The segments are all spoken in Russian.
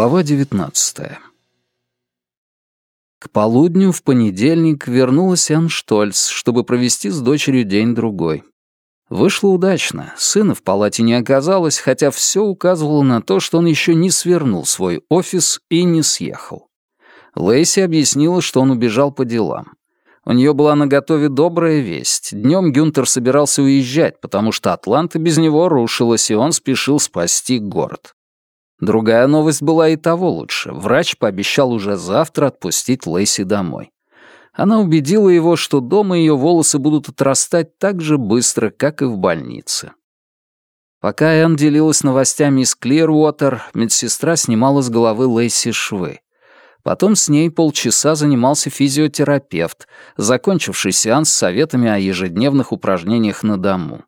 Глава 19 К полудню в понедельник вернулась Энн Штольц, чтобы провести с дочерью день-другой. Вышло удачно, сына в палате не оказалось, хотя все указывало на то, что он еще не свернул свой офис и не съехал. Лейси объяснила, что он убежал по делам. У нее была наготове добрая весть. Днем Гюнтер собирался уезжать, потому что Атланта без него рушилась, и он спешил спасти город. Другая новость была и того лучше. Врач пообещал уже завтра отпустить Лейси домой. Она убедила его, что дома ее волосы будут отрастать так же быстро, как и в больнице. Пока Энн делилась новостями из Клируотер, медсестра снимала с головы Лейси швы. Потом с ней полчаса занимался физиотерапевт, закончивший сеанс советами о ежедневных упражнениях на дому.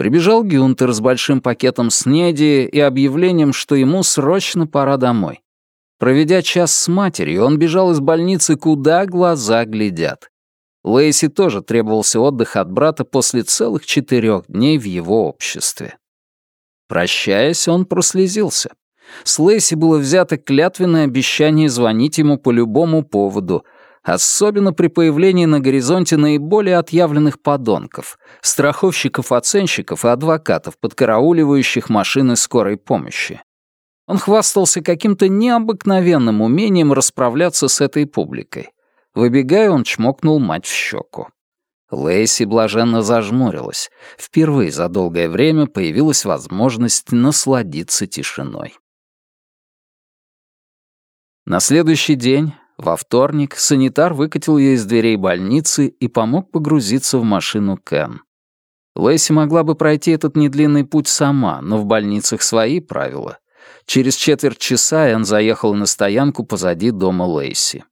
Прибежал Гюнтер с большим пакетом снеди и объявлением, что ему срочно пора домой. Проведя час с матерью, он бежал из больницы, куда глаза глядят. Лейси тоже требовался отдых от брата после целых четырех дней в его обществе. Прощаясь, он прослезился. С Лейси было взято клятвенное обещание звонить ему по любому поводу — особенно при появлении на горизонте наиболее отъявленных подонков, страховщиков-оценщиков и адвокатов, подкарауливающих машины скорой помощи. Он хвастался каким-то необыкновенным умением расправляться с этой публикой. Выбегая, он чмокнул мать в щеку. Лейси блаженно зажмурилась. Впервые за долгое время появилась возможность насладиться тишиной. На следующий день во вторник санитар выкатил ее из дверей больницы и помог погрузиться в машину Кен. Лэйси могла бы пройти этот недлинный путь сама, но в больницах свои правила. Через четверть часа Энн заехала на стоянку позади дома Лейси.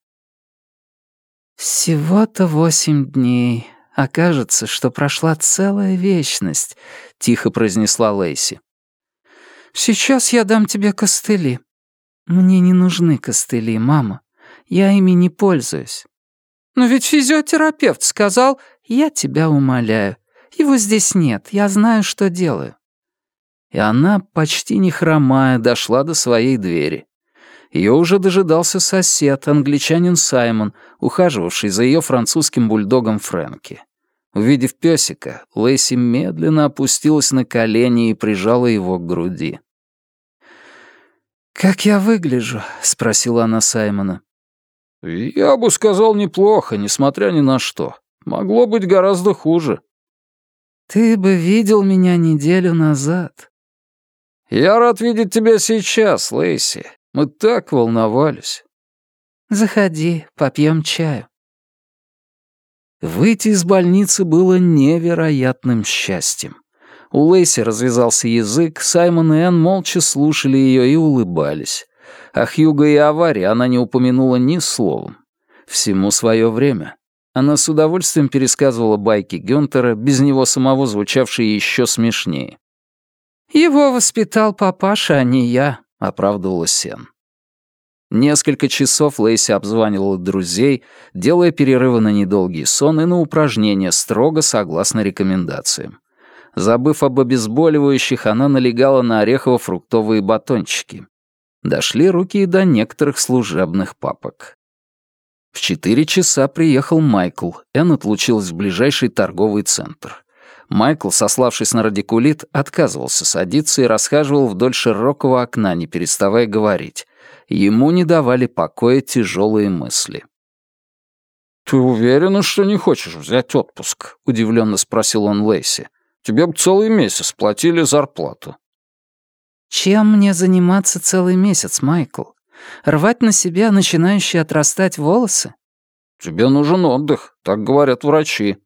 «Всего-то восемь дней. Окажется, что прошла целая вечность», — тихо произнесла Лейси. «Сейчас я дам тебе костыли». «Мне не нужны костыли, мама. Я ими не пользуюсь». «Но ведь физиотерапевт сказал...» «Я тебя умоляю. Его здесь нет. Я знаю, что делаю». И она, почти не хромая, дошла до своей двери. Ее уже дожидался сосед, англичанин Саймон, ухаживавший за ее французским бульдогом Фрэнки. Увидев песика, Лэйси медленно опустилась на колени и прижала его к груди. «Как я выгляжу?» — спросила она Саймона. «Я бы сказал неплохо, несмотря ни на что. Могло быть гораздо хуже». «Ты бы видел меня неделю назад». «Я рад видеть тебя сейчас, Лейси. Мы так волновались». «Заходи, попьем чаю». Выйти из больницы было невероятным счастьем. У Лейси развязался язык, Саймон и Энн молча слушали ее и улыбались. О Хьюго и аварии она не упомянула ни словом. Всему свое время. Она с удовольствием пересказывала байки Гюнтера, без него самого звучавшие еще смешнее. «Его воспитал папаша, а не я», — оправдывала Сен. Несколько часов Лейси обзванивала друзей, делая перерывы на недолгий сон и на упражнения, строго согласно рекомендациям. Забыв об обезболивающих, она налегала на орехово-фруктовые батончики. Дошли руки и до некоторых служебных папок. В четыре часа приехал Майкл. Энн отлучилась в ближайший торговый центр. Майкл, сославшись на радикулит, отказывался садиться и расхаживал вдоль широкого окна, не переставая говорить. Ему не давали покоя тяжелые мысли. «Ты уверена, что не хочешь взять отпуск?» — удивленно спросил он Лейси. «Тебе бы целый месяц платили зарплату». Чем мне заниматься целый месяц, Майкл? Рвать на себя начинающие отрастать волосы? Тебе нужен отдых, так говорят врачи.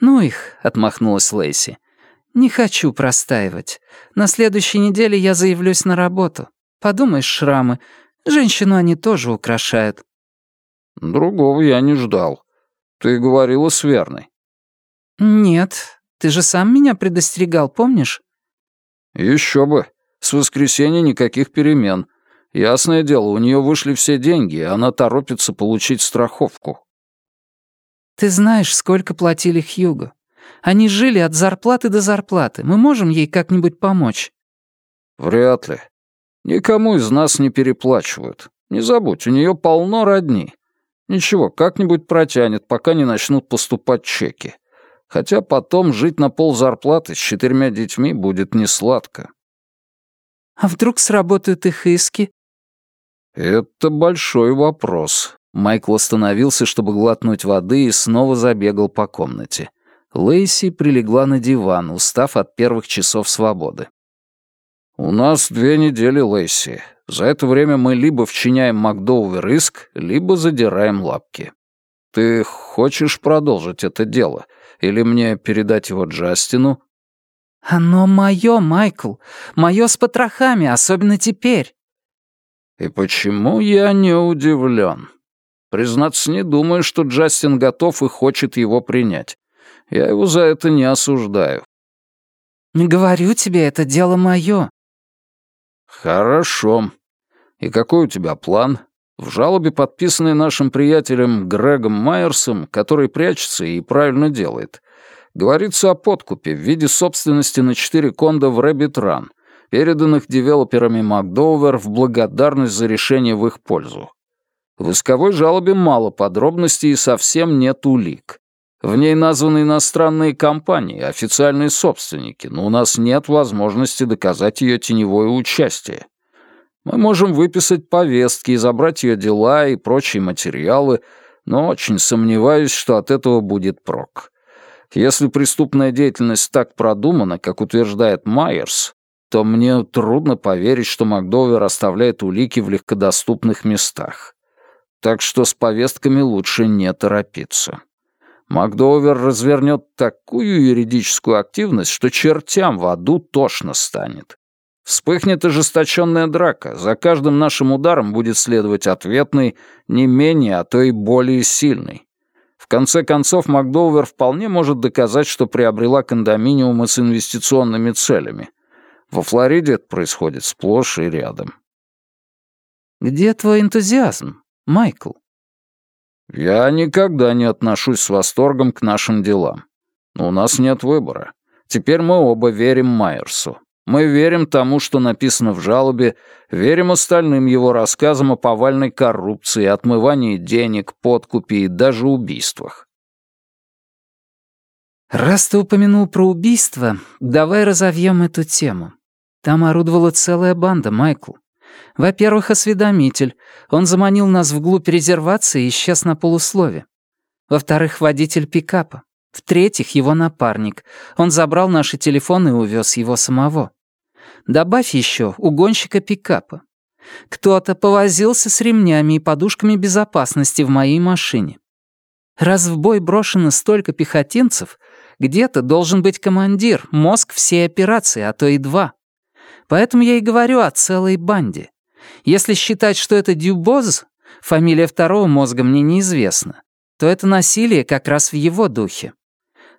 Ну их, отмахнулась Лейси. Не хочу простаивать. На следующей неделе я заявлюсь на работу. Подумаешь, шрамы. Женщину они тоже украшают. Другого я не ждал. Ты говорила с Верной. Нет, ты же сам меня предостерегал, помнишь? Еще бы. С воскресенья никаких перемен. Ясное дело, у нее вышли все деньги, и она торопится получить страховку. Ты знаешь, сколько платили Хьюго? Они жили от зарплаты до зарплаты. Мы можем ей как-нибудь помочь? Вряд ли. Никому из нас не переплачивают. Не забудь, у нее полно родни. Ничего, как-нибудь протянет, пока не начнут поступать чеки. Хотя потом жить на пол зарплаты с четырьмя детьми будет несладко. А вдруг сработают их иски? Это большой вопрос. Майкл остановился, чтобы глотнуть воды, и снова забегал по комнате. Лейси прилегла на диван, устав от первых часов свободы. «У нас две недели, Лейси. За это время мы либо вчиняем Макдоувер иск, либо задираем лапки. Ты хочешь продолжить это дело? Или мне передать его Джастину?» «Оно мое, Майкл. Мое с потрохами, особенно теперь». «И почему я не удивлен? Признаться, не думаю, что Джастин готов и хочет его принять. Я его за это не осуждаю». «Говорю тебе, это дело мое. «Хорошо. И какой у тебя план?» В жалобе, подписанной нашим приятелем Грегом Майерсом, который прячется и правильно делает, говорится о подкупе в виде собственности на четыре конда в Рэббит Ран, переданных девелоперами Макдоувер в благодарность за решение в их пользу. В исковой жалобе мало подробностей и совсем нет улик. В ней названы иностранные компании, официальные собственники, но у нас нет возможности доказать ее теневое участие. Мы можем выписать повестки и забрать ее дела и прочие материалы, но очень сомневаюсь, что от этого будет прок. Если преступная деятельность так продумана, как утверждает Майерс, то мне трудно поверить, что Макдовер оставляет улики в легкодоступных местах. Так что с повестками лучше не торопиться. Макдовер развернет такую юридическую активность, что чертям в аду тошно станет. Вспыхнет ожесточенная драка, за каждым нашим ударом будет следовать ответный, не менее, а то и более сильный. В конце концов, Макдовер вполне может доказать, что приобрела кондоминиумы с инвестиционными целями. Во Флориде это происходит сплошь и рядом. «Где твой энтузиазм, Майкл?» Я никогда не отношусь с восторгом к нашим делам. Но у нас нет выбора. Теперь мы оба верим Майерсу. Мы верим тому, что написано в жалобе, верим остальным его рассказам о повальной коррупции, отмывании денег, подкупе и даже убийствах. «Раз ты упомянул про убийство, давай разовьем эту тему. Там орудовала целая банда, Майкл. Во-первых, осведомитель. Он заманил нас вглубь резервации и исчез на полуслове. Во-вторых, водитель пикапа. В-третьих, его напарник. Он забрал наши телефоны и увез его самого. Добавь еще угонщика пикапа. Кто-то повозился с ремнями и подушками безопасности в моей машине. Раз в бой брошено столько пехотинцев, где-то должен быть командир, мозг всей операции, а то и два. Поэтому я и говорю о целой банде. Если считать, что это Дюбоз, фамилия второго мозга мне неизвестна, то это насилие как раз в его духе.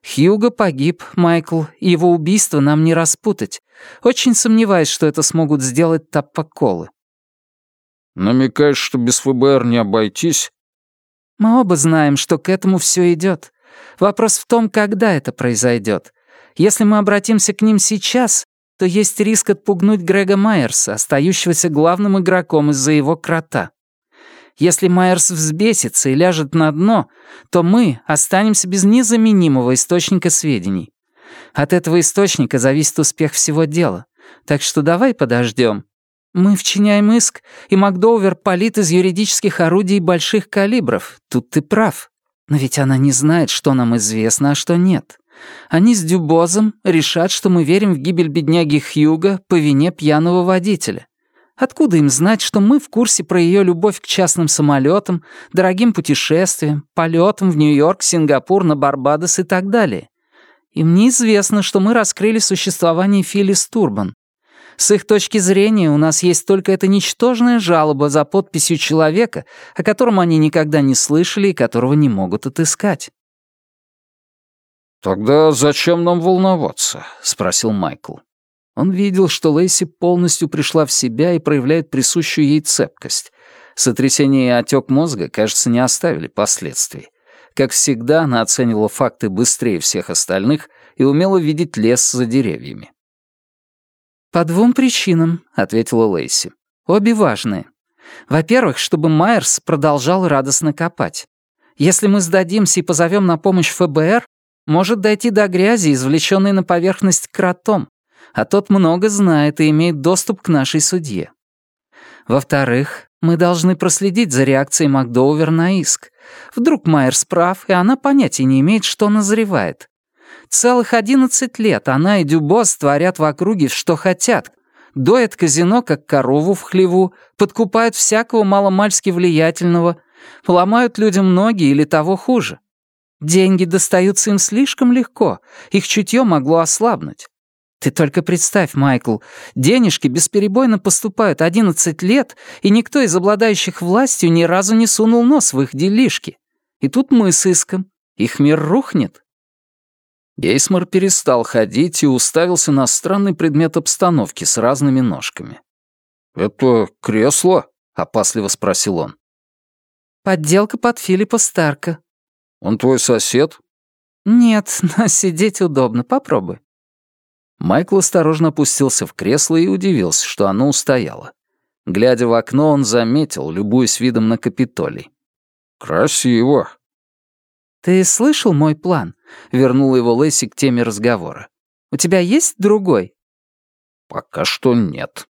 Хьюго погиб, Майкл, и его убийство нам не распутать. Очень сомневаюсь, что это смогут сделать таппоколы. Намекаешь, что без ФБР не обойтись? Мы оба знаем, что к этому все идет. Вопрос в том, когда это произойдет. Если мы обратимся к ним сейчас, то есть риск отпугнуть Грега Майерса, остающегося главным игроком из-за его крота. Если Майерс взбесится и ляжет на дно, то мы останемся без незаменимого источника сведений. От этого источника зависит успех всего дела. Так что давай подождем. Мы вчиняем иск, и Макдоувер палит из юридических орудий больших калибров. Тут ты прав. Но ведь она не знает, что нам известно, а что нет. Они с Дюбозом решат, что мы верим в гибель бедняги Хьюга по вине пьяного водителя. Откуда им знать, что мы в курсе про ее любовь к частным самолетам, дорогим путешествиям, полетам в Нью-Йорк, Сингапур, на Барбадос и так далее? Им неизвестно, что мы раскрыли существование Филлис Турбан. С их точки зрения у нас есть только эта ничтожная жалоба за подписью человека, о котором они никогда не слышали и которого не могут отыскать. «Тогда зачем нам волноваться?» — спросил Майкл. Он видел, что Лейси полностью пришла в себя и проявляет присущую ей цепкость. Сотрясение и отек мозга, кажется, не оставили последствий. Как всегда, она оценивала факты быстрее всех остальных и умела видеть лес за деревьями. «По двум причинам», — ответила Лейси. «Обе важные. Во-первых, чтобы Майерс продолжал радостно копать. Если мы сдадимся и позовем на помощь ФБР, может дойти до грязи, извлеченной на поверхность кротом, а тот много знает и имеет доступ к нашей судье. Во-вторых, мы должны проследить за реакцией Макдоувер на иск. Вдруг Майерс прав, и она понятия не имеет, что назревает. Целых одиннадцать лет она и Дюбос творят в округе, что хотят. Доят казино, как корову в хлеву, подкупают всякого маломальски влиятельного, ломают людям ноги или того хуже. Деньги достаются им слишком легко, их чутье могло ослабнуть. Ты только представь, Майкл, денежки бесперебойно поступают 11 лет, и никто из обладающих властью ни разу не сунул нос в их делишки. И тут мы с иском. Их мир рухнет. Гейсмор перестал ходить и уставился на странный предмет обстановки с разными ножками. «Это кресло?» — опасливо спросил он. «Подделка под Филиппа Старка». «Он твой сосед?» «Нет, но сидеть удобно. Попробуй». Майкл осторожно опустился в кресло и удивился, что оно устояло. Глядя в окно, он заметил, любуясь видом на Капитолий. «Красиво». «Ты слышал мой план?» — вернула его Лэсси к теме разговора. «У тебя есть другой?» «Пока что нет».